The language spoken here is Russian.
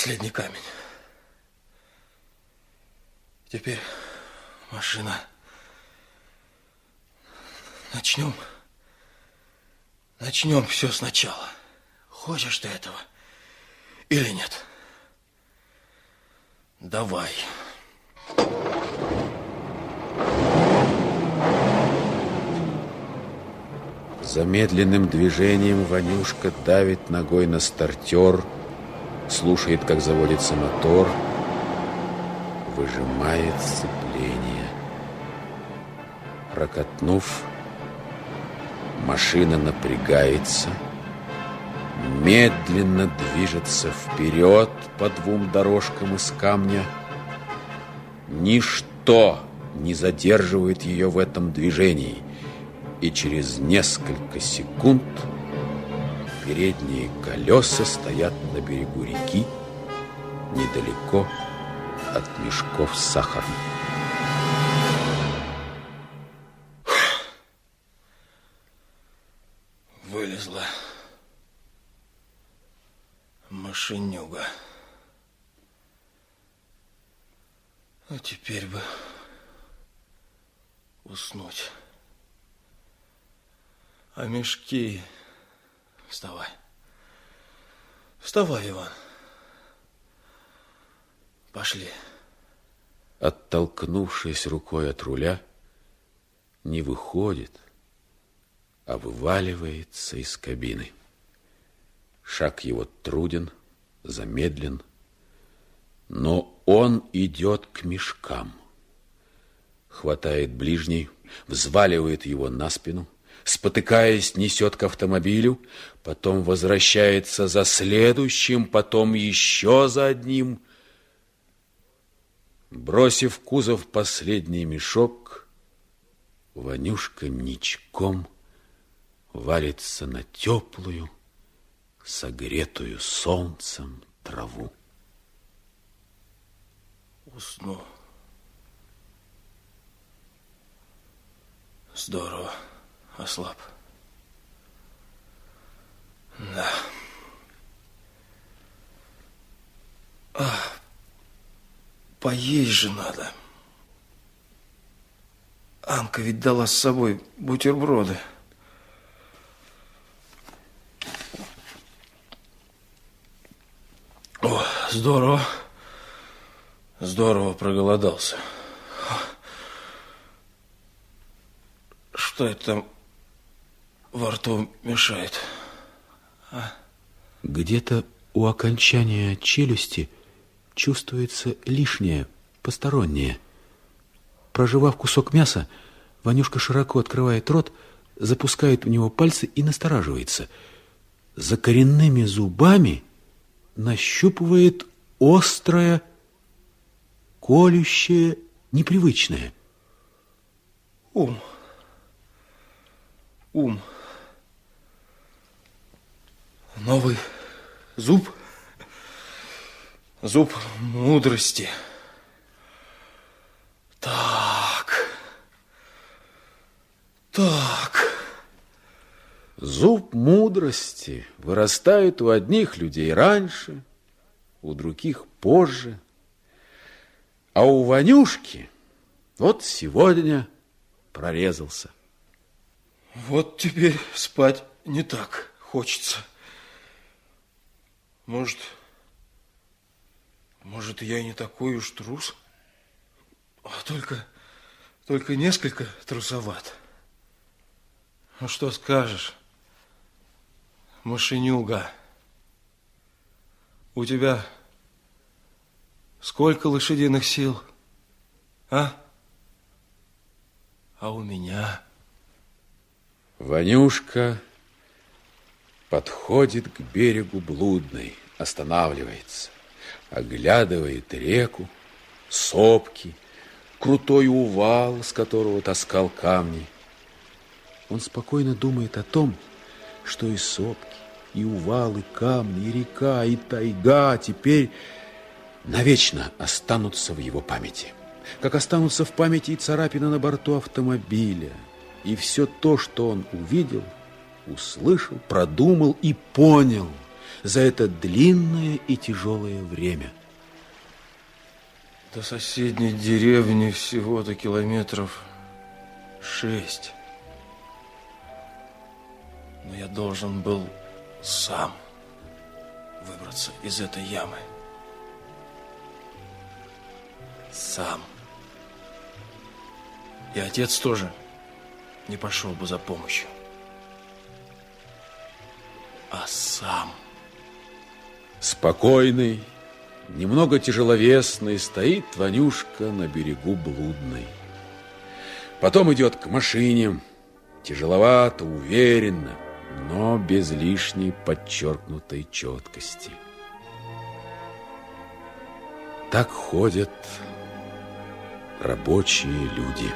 последний камень. Теперь машина. Начнем. Начнем все сначала. Хочешь ты этого или нет? Давай. Замедленным движением Ванюшка давит ногой на стартер, слушает, как заводится мотор, выжимает сцепление. Прокатнув, машина напрягается, медленно движется вперед по двум дорожкам из камня. Ничто не задерживает ее в этом движении – и через несколько секунд передние колеса стоят на берегу реки недалеко от мешков с сахаром. Вылезла машинюга. А теперь бы уснуть. А мешки... Вставай. Вставай, Иван. Пошли. Оттолкнувшись рукой от руля, не выходит, а вываливается из кабины. Шаг его труден, замедлен, но он идет к мешкам. Хватает ближний, взваливает его на спину – спотыкаясь, несет к автомобилю, потом возвращается за следующим, потом еще за одним. Бросив в кузов последний мешок, Ванюшка ничком валится на теплую, согретую солнцем траву. Усну. Здорово ослаб. Да. А, поесть же надо. Анка ведь дала с собой бутерброды. О, здорово. Здорово проголодался. Что это там во рту мешает. А? Где-то у окончания челюсти чувствуется лишнее, постороннее. Проживав кусок мяса, Ванюшка широко открывает рот, запускает в него пальцы и настораживается. За коренными зубами нащупывает острое, колющее, непривычное. Ум. Ум. Новый зуб. Зуб мудрости. Так. Так. Зуб мудрости вырастает у одних людей раньше, у других позже. А у Ванюшки вот сегодня прорезался. Вот теперь спать не так хочется. Может, может, я не такой уж трус, а только, только несколько трусоват. Ну, что скажешь, машинюга? У тебя сколько лошадиных сил, а? А у меня... Ванюшка подходит к берегу блудной, останавливается, оглядывает реку, сопки, крутой увал, с которого таскал камни. Он спокойно думает о том, что и сопки, и увал, и камни, и река, и тайга теперь навечно останутся в его памяти. Как останутся в памяти и царапины на борту автомобиля, и все то, что он увидел, услышал, продумал и понял, за это длинное и тяжелое время. До соседней деревни всего-то километров шесть. Но я должен был сам выбраться из этой ямы. Сам. И отец тоже не пошел бы за помощью. А сам... Спокойный, немного тяжеловесный, стоит Ванюшка на берегу блудной. Потом идет к машине, тяжеловато, уверенно, но без лишней подчеркнутой четкости. Так ходят рабочие люди.